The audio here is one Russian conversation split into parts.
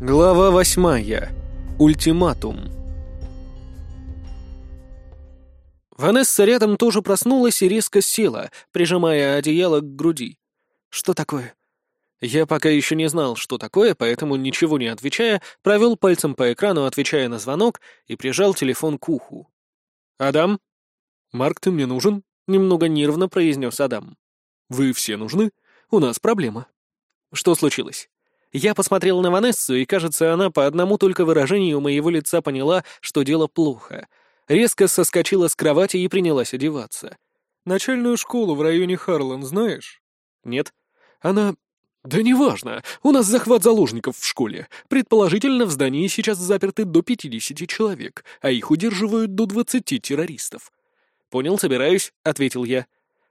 Глава восьмая. Ультиматум. Ванесса рядом тоже проснулась и резко села, прижимая одеяло к груди. «Что такое?» Я пока еще не знал, что такое, поэтому, ничего не отвечая, провел пальцем по экрану, отвечая на звонок, и прижал телефон к уху. «Адам?» «Марк, ты мне нужен?» — немного нервно произнес Адам. «Вы все нужны? У нас проблема». «Что случилось?» Я посмотрел на Ванессу, и, кажется, она по одному только выражению моего лица поняла, что дело плохо. Резко соскочила с кровати и принялась одеваться. «Начальную школу в районе Харлан знаешь?» «Нет». «Она...» «Да неважно. У нас захват заложников в школе. Предположительно, в здании сейчас заперты до 50 человек, а их удерживают до 20 террористов». «Понял, собираюсь», — ответил я.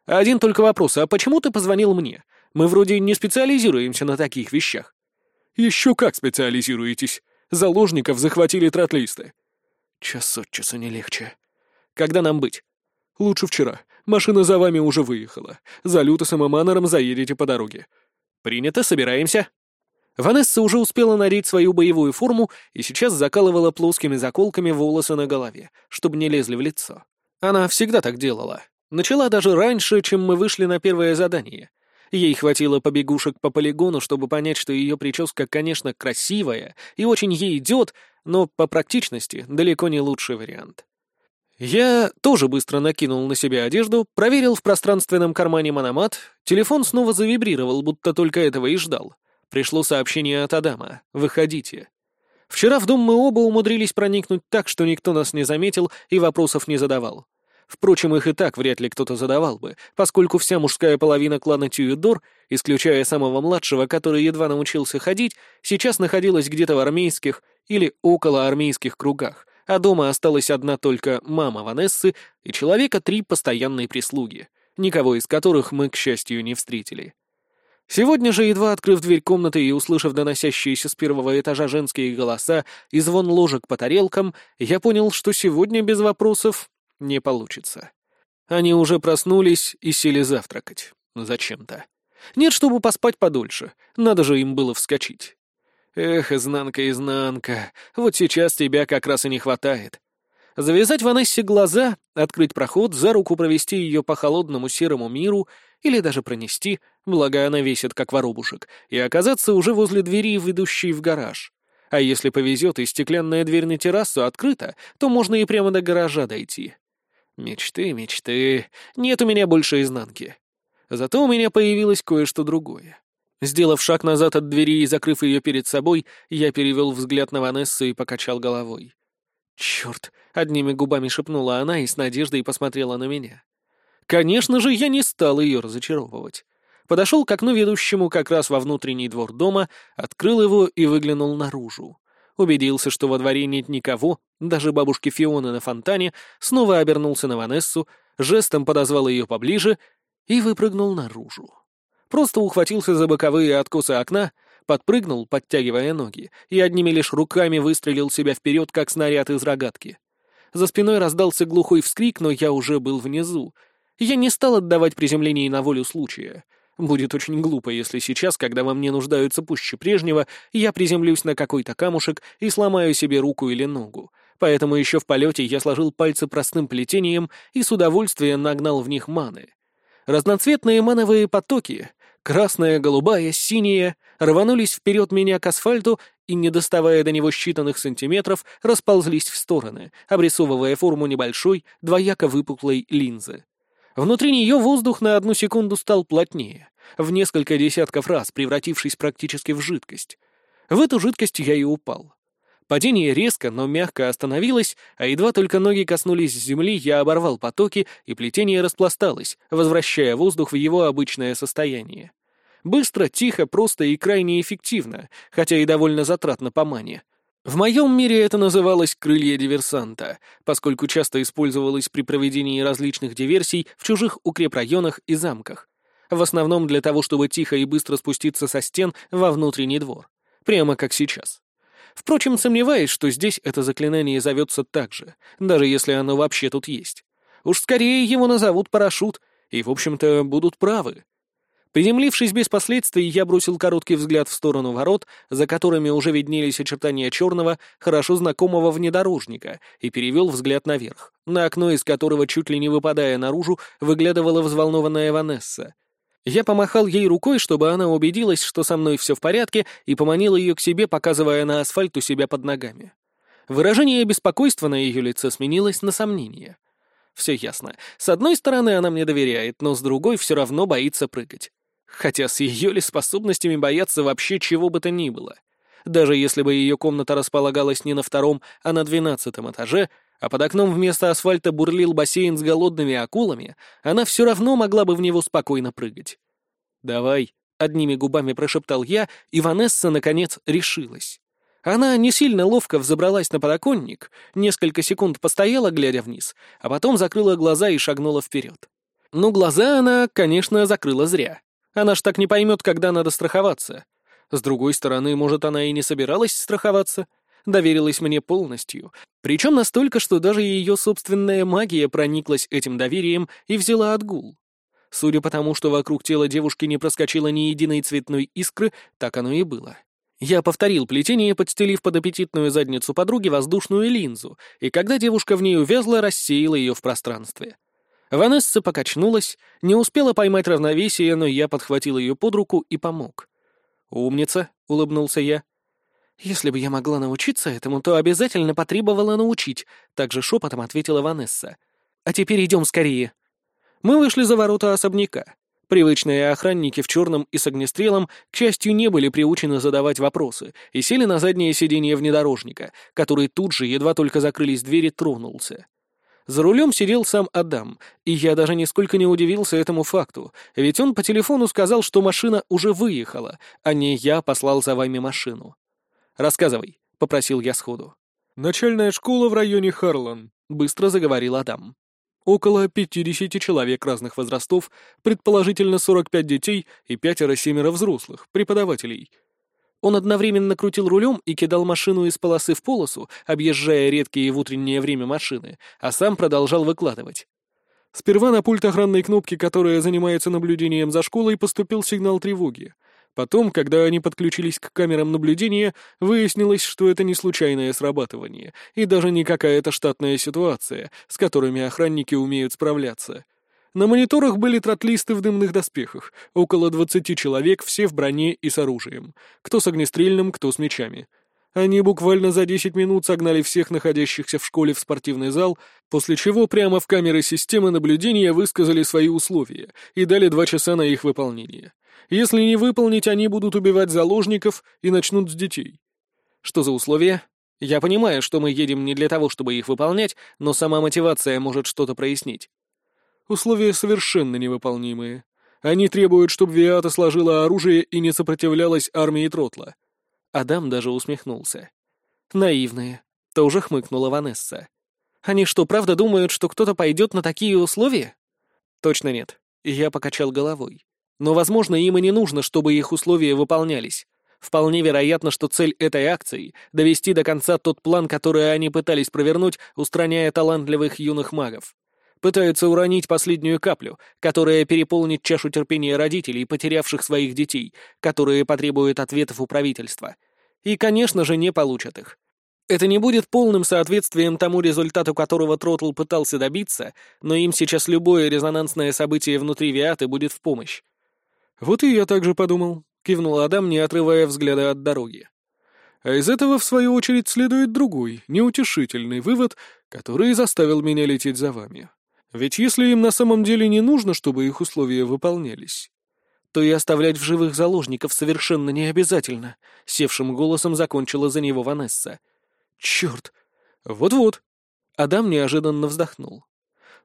«Один только вопрос. А почему ты позвонил мне? Мы вроде не специализируемся на таких вещах». «Еще как специализируетесь. Заложников захватили тротлисты». «Час от часу не легче. Когда нам быть?» «Лучше вчера. Машина за вами уже выехала. За Лютосом и Маннером заедете по дороге». «Принято, собираемся». Ванесса уже успела надеть свою боевую форму и сейчас закалывала плоскими заколками волосы на голове, чтобы не лезли в лицо. Она всегда так делала. Начала даже раньше, чем мы вышли на первое задание — Ей хватило побегушек по полигону, чтобы понять, что ее прическа, конечно, красивая и очень ей идет, но по практичности далеко не лучший вариант. Я тоже быстро накинул на себя одежду, проверил в пространственном кармане мономат, телефон снова завибрировал, будто только этого и ждал. Пришло сообщение от Адама «Выходите». Вчера в дом мы оба умудрились проникнуть так, что никто нас не заметил и вопросов не задавал. Впрочем, их и так вряд ли кто-то задавал бы, поскольку вся мужская половина клана Тюидор, исключая самого младшего, который едва научился ходить, сейчас находилась где-то в армейских или около армейских кругах, а дома осталась одна только мама Ванессы и человека три постоянные прислуги, никого из которых мы, к счастью, не встретили. Сегодня же, едва открыв дверь комнаты и услышав доносящиеся с первого этажа женские голоса и звон ложек по тарелкам, я понял, что сегодня без вопросов не получится. Они уже проснулись и сели завтракать. Зачем-то. Нет, чтобы поспать подольше. Надо же им было вскочить. Эх, изнанка, изнанка, вот сейчас тебя как раз и не хватает. Завязать Ванессе глаза, открыть проход, за руку провести ее по холодному серому миру или даже пронести, благо она весит как воробушек, и оказаться уже возле двери, ведущей в гараж. А если повезет и стеклянная дверь на террасу открыта, то можно и прямо до гаража дойти. Мечты, мечты. Нет у меня больше изнанки. Зато у меня появилось кое-что другое. Сделав шаг назад от двери и закрыв ее перед собой, я перевел взгляд на Ванессу и покачал головой. «Черт!» — одними губами шепнула она и с надеждой посмотрела на меня. Конечно же, я не стал ее разочаровывать. Подошел к окну, ведущему как раз во внутренний двор дома, открыл его и выглянул наружу убедился, что во дворе нет никого, даже бабушки Фионы на фонтане, снова обернулся на Ванессу, жестом подозвал ее поближе и выпрыгнул наружу. Просто ухватился за боковые откосы окна, подпрыгнул, подтягивая ноги, и одними лишь руками выстрелил себя вперед, как снаряд из рогатки. За спиной раздался глухой вскрик, но я уже был внизу. Я не стал отдавать приземление на волю случая — Будет очень глупо, если сейчас, когда во мне нуждаются пуще прежнего, я приземлюсь на какой-то камушек и сломаю себе руку или ногу. Поэтому еще в полете я сложил пальцы простым плетением и с удовольствием нагнал в них маны. Разноцветные мановые потоки, красная, голубая, синяя, рванулись вперед меня к асфальту и, не доставая до него считанных сантиметров, расползлись в стороны, обрисовывая форму небольшой, двояко выпуклой линзы. Внутри нее воздух на одну секунду стал плотнее, в несколько десятков раз превратившись практически в жидкость. В эту жидкость я и упал. Падение резко, но мягко остановилось, а едва только ноги коснулись земли, я оборвал потоки, и плетение распласталось, возвращая воздух в его обычное состояние. Быстро, тихо, просто и крайне эффективно, хотя и довольно затратно по мане. В моем мире это называлось «крылья диверсанта», поскольку часто использовалось при проведении различных диверсий в чужих укрепрайонах и замках. В основном для того, чтобы тихо и быстро спуститься со стен во внутренний двор. Прямо как сейчас. Впрочем, сомневаюсь, что здесь это заклинание зовется так же, даже если оно вообще тут есть. Уж скорее его назовут парашют, и, в общем-то, будут правы. Приземлившись без последствий, я бросил короткий взгляд в сторону ворот, за которыми уже виднелись очертания черного, хорошо знакомого внедорожника, и перевел взгляд наверх, на окно из которого, чуть ли не выпадая наружу, выглядывала взволнованная Ванесса. Я помахал ей рукой, чтобы она убедилась, что со мной все в порядке, и поманил ее к себе, показывая на асфальт у себя под ногами. Выражение беспокойства на ее лице сменилось на сомнение. Все ясно. С одной стороны, она мне доверяет, но с другой все равно боится прыгать. Хотя с ее ли способностями бояться вообще чего бы то ни было. Даже если бы ее комната располагалась не на втором, а на двенадцатом этаже, а под окном вместо асфальта бурлил бассейн с голодными акулами, она все равно могла бы в него спокойно прыгать. «Давай», — одними губами прошептал я, и Ванесса, наконец, решилась. Она не сильно ловко взобралась на подоконник, несколько секунд постояла, глядя вниз, а потом закрыла глаза и шагнула вперед. Ну, глаза она, конечно, закрыла зря. Она ж так не поймет, когда надо страховаться. С другой стороны, может, она и не собиралась страховаться. Доверилась мне полностью. Причем настолько, что даже ее собственная магия прониклась этим доверием и взяла отгул. Судя по тому, что вокруг тела девушки не проскочило ни единой цветной искры, так оно и было. Я повторил плетение, подстелив под аппетитную задницу подруги воздушную линзу, и когда девушка в ней увязла, рассеяла ее в пространстве. Ванесса покачнулась, не успела поймать равновесие, но я подхватил ее под руку и помог. «Умница», — улыбнулся я. «Если бы я могла научиться этому, то обязательно потребовала научить», — также шепотом ответила Ванесса. «А теперь идем скорее». Мы вышли за ворота особняка. Привычные охранники в черном и с огнестрелом, к счастью, не были приучены задавать вопросы и сели на заднее сиденье внедорожника, который тут же, едва только закрылись двери, тронулся. За рулем сидел сам Адам, и я даже нисколько не удивился этому факту, ведь он по телефону сказал, что машина уже выехала, а не я послал за вами машину. «Рассказывай», — попросил я сходу. «Начальная школа в районе Харлан», — быстро заговорил Адам. Около 50 человек разных возрастов, предположительно 45 детей и пятеро-семеро взрослых, преподавателей. Он одновременно крутил рулем и кидал машину из полосы в полосу, объезжая редкие в утреннее время машины, а сам продолжал выкладывать. Сперва на пульт охранной кнопки, которая занимается наблюдением за школой, поступил сигнал тревоги. Потом, когда они подключились к камерам наблюдения, выяснилось, что это не случайное срабатывание и даже не какая-то штатная ситуация, с которыми охранники умеют справляться. На мониторах были тротлисты в дымных доспехах, около 20 человек, все в броне и с оружием, кто с огнестрельным, кто с мечами. Они буквально за 10 минут согнали всех находящихся в школе в спортивный зал, после чего прямо в камеры системы наблюдения высказали свои условия и дали два часа на их выполнение. Если не выполнить, они будут убивать заложников и начнут с детей. Что за условия? Я понимаю, что мы едем не для того, чтобы их выполнять, но сама мотивация может что-то прояснить. Условия совершенно невыполнимые. Они требуют, чтобы Виата сложила оружие и не сопротивлялась армии Тротла. Адам даже усмехнулся. Наивные. Тоже хмыкнула Ванесса. Они что, правда думают, что кто-то пойдет на такие условия? Точно нет. Я покачал головой. Но, возможно, им и не нужно, чтобы их условия выполнялись. Вполне вероятно, что цель этой акции — довести до конца тот план, который они пытались провернуть, устраняя талантливых юных магов. Пытаются уронить последнюю каплю, которая переполнит чашу терпения родителей, потерявших своих детей, которые потребуют ответов у правительства. И, конечно же, не получат их. Это не будет полным соответствием тому результату, которого Тротл пытался добиться, но им сейчас любое резонансное событие внутри Виаты будет в помощь. «Вот и я так же подумал», — кивнул Адам, не отрывая взгляда от дороги. А из этого, в свою очередь, следует другой, неутешительный вывод, который заставил меня лететь за вами. Ведь если им на самом деле не нужно, чтобы их условия выполнялись, то и оставлять в живых заложников совершенно не обязательно», — севшим голосом закончила за него Ванесса. «Черт! Вот-вот!» Адам неожиданно вздохнул.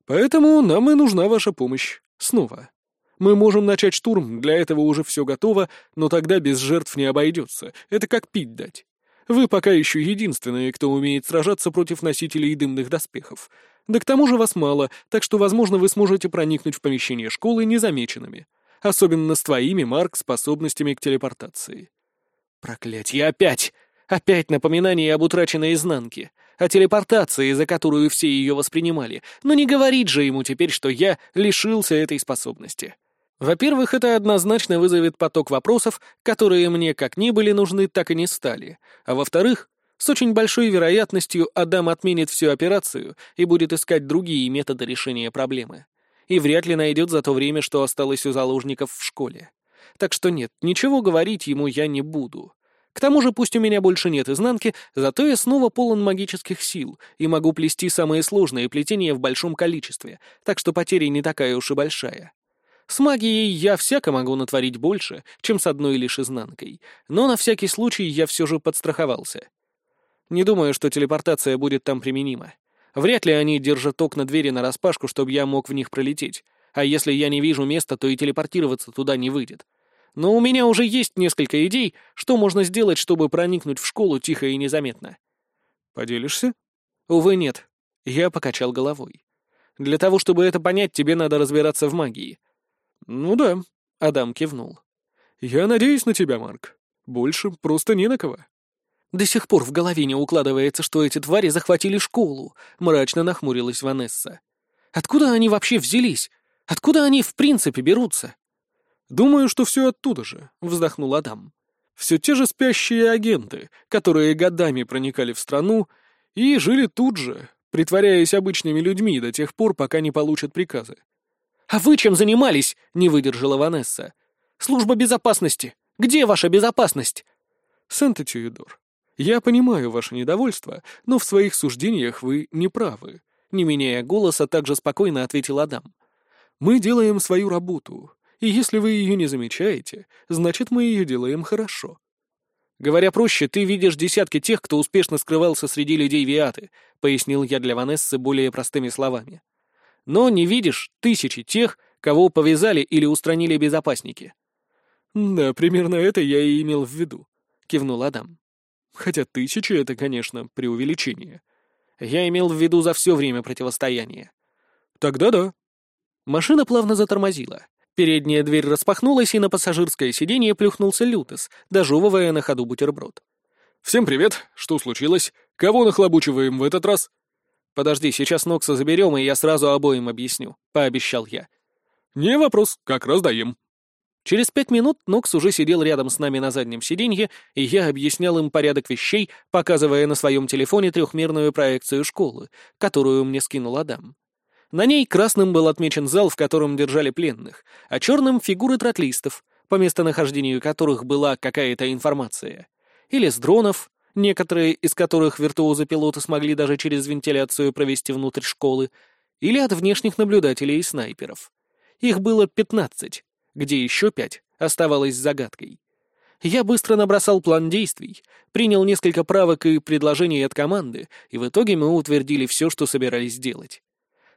«Поэтому нам и нужна ваша помощь. Снова. Мы можем начать штурм, для этого уже все готово, но тогда без жертв не обойдется. Это как пить дать. Вы пока еще единственные, кто умеет сражаться против носителей дымных доспехов. Да к тому же вас мало, так что, возможно, вы сможете проникнуть в помещение школы незамеченными. Особенно с твоими, Марк, способностями к телепортации. Проклятье, опять! Опять напоминание об утраченной изнанке, о телепортации, за которую все ее воспринимали. Но не говорить же ему теперь, что я лишился этой способности. Во-первых, это однозначно вызовет поток вопросов, которые мне как ни были нужны, так и не стали. А во-вторых, с очень большой вероятностью Адам отменит всю операцию и будет искать другие методы решения проблемы. И вряд ли найдет за то время, что осталось у заложников в школе. Так что нет, ничего говорить ему я не буду. К тому же, пусть у меня больше нет изнанки, зато я снова полон магических сил и могу плести самые сложные плетения в большом количестве, так что потеря не такая уж и большая. С магией я всяко могу натворить больше, чем с одной лишь изнанкой, но на всякий случай я все же подстраховался. Не думаю, что телепортация будет там применима. Вряд ли они держат окна двери нараспашку, чтобы я мог в них пролететь, а если я не вижу места, то и телепортироваться туда не выйдет. Но у меня уже есть несколько идей, что можно сделать, чтобы проникнуть в школу тихо и незаметно. Поделишься? Увы, нет. Я покачал головой. Для того, чтобы это понять, тебе надо разбираться в магии. «Ну да», — Адам кивнул. «Я надеюсь на тебя, Марк. Больше просто не на кого». «До сих пор в голове не укладывается, что эти твари захватили школу», — мрачно нахмурилась Ванесса. «Откуда они вообще взялись? Откуда они в принципе берутся?» «Думаю, что все оттуда же», — вздохнул Адам. «Все те же спящие агенты, которые годами проникали в страну и жили тут же, притворяясь обычными людьми до тех пор, пока не получат приказы. «А вы чем занимались?» — не выдержала Ванесса. «Служба безопасности! Где ваша безопасность?» «Санта Тюидор, я понимаю ваше недовольство, но в своих суждениях вы не правы», — не меняя голоса, также спокойно ответил Адам. «Мы делаем свою работу, и если вы ее не замечаете, значит, мы ее делаем хорошо». «Говоря проще, ты видишь десятки тех, кто успешно скрывался среди людей Виаты», — пояснил я для Ванессы более простыми словами но не видишь тысячи тех, кого повязали или устранили безопасники». «Да, примерно это я и имел в виду», — кивнул Адам. «Хотя тысячи — это, конечно, преувеличение. Я имел в виду за все время противостояния». «Тогда да». Машина плавно затормозила. Передняя дверь распахнулась, и на пассажирское сиденье плюхнулся Лютес, дожевывая на ходу бутерброд. «Всем привет! Что случилось? Кого нахлобучиваем в этот раз?» «Подожди, сейчас Нокса заберем, и я сразу обоим объясню», — пообещал я. «Не вопрос, как раз даем». Через пять минут Нокс уже сидел рядом с нами на заднем сиденье, и я объяснял им порядок вещей, показывая на своем телефоне трехмерную проекцию школы, которую мне скинул Адам. На ней красным был отмечен зал, в котором держали пленных, а черным — фигуры тротлистов, по местонахождению которых была какая-то информация. Или с дронов, некоторые из которых виртуозы-пилоты смогли даже через вентиляцию провести внутрь школы, или от внешних наблюдателей и снайперов. Их было пятнадцать, где еще пять оставалось загадкой. Я быстро набросал план действий, принял несколько правок и предложений от команды, и в итоге мы утвердили все, что собирались делать.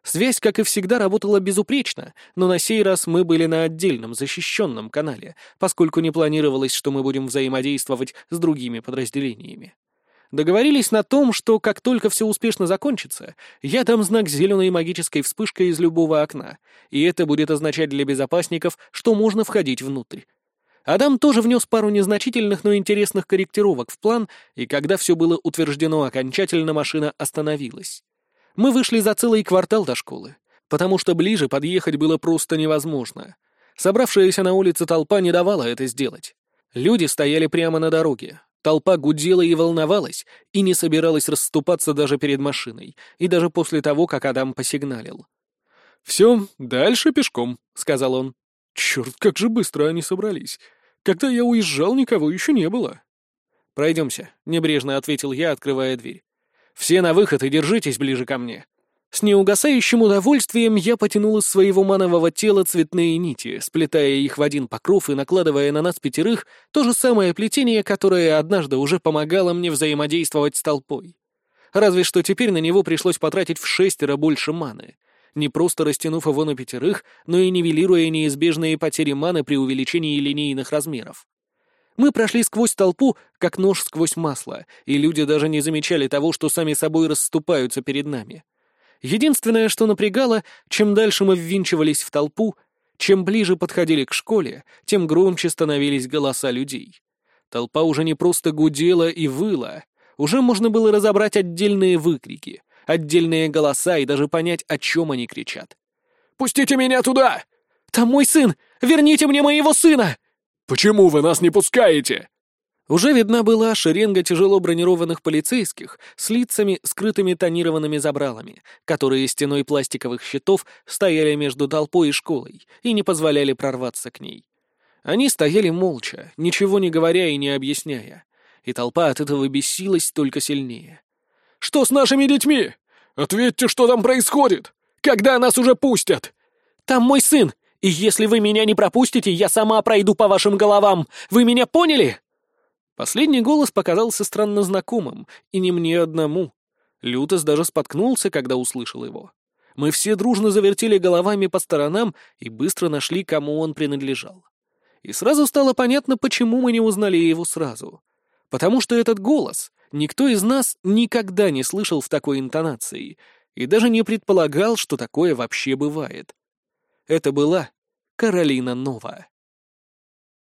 Связь, как и всегда, работала безупречно, но на сей раз мы были на отдельном, защищенном канале, поскольку не планировалось, что мы будем взаимодействовать с другими подразделениями. Договорились на том, что как только все успешно закончится, я дам знак зеленой магической вспышкой из любого окна, и это будет означать для безопасников, что можно входить внутрь. Адам тоже внес пару незначительных, но интересных корректировок в план, и когда все было утверждено окончательно, машина остановилась. Мы вышли за целый квартал до школы, потому что ближе подъехать было просто невозможно. Собравшаяся на улице толпа не давала это сделать. Люди стояли прямо на дороге. Толпа гудела и волновалась, и не собиралась расступаться даже перед машиной, и даже после того, как Адам посигналил. «Все, дальше пешком», — сказал он. «Черт, как же быстро они собрались. Когда я уезжал, никого еще не было». «Пройдемся», — небрежно ответил я, открывая дверь. Все на выход и держитесь ближе ко мне». С неугасающим удовольствием я потянул из своего манового тела цветные нити, сплетая их в один покров и накладывая на нас пятерых то же самое плетение, которое однажды уже помогало мне взаимодействовать с толпой. Разве что теперь на него пришлось потратить в шестеро больше маны, не просто растянув его на пятерых, но и нивелируя неизбежные потери маны при увеличении линейных размеров. Мы прошли сквозь толпу, как нож сквозь масло, и люди даже не замечали того, что сами собой расступаются перед нами. Единственное, что напрягало, чем дальше мы ввинчивались в толпу, чем ближе подходили к школе, тем громче становились голоса людей. Толпа уже не просто гудела и выла, уже можно было разобрать отдельные выкрики, отдельные голоса и даже понять, о чем они кричат. «Пустите меня туда!» «Там мой сын! Верните мне моего сына!» «Почему вы нас не пускаете?» Уже видна была шеренга тяжело бронированных полицейских с лицами, скрытыми тонированными забралами, которые стеной пластиковых щитов стояли между толпой и школой и не позволяли прорваться к ней. Они стояли молча, ничего не говоря и не объясняя, и толпа от этого бесилась только сильнее. «Что с нашими детьми? Ответьте, что там происходит! Когда нас уже пустят?» «Там мой сын, и если вы меня не пропустите, я сама пройду по вашим головам. Вы меня поняли?» Последний голос показался странно знакомым, и не мне одному. Лютос даже споткнулся, когда услышал его. Мы все дружно завертели головами по сторонам и быстро нашли, кому он принадлежал. И сразу стало понятно, почему мы не узнали его сразу. Потому что этот голос никто из нас никогда не слышал в такой интонации и даже не предполагал, что такое вообще бывает. Это была Каролина Нова.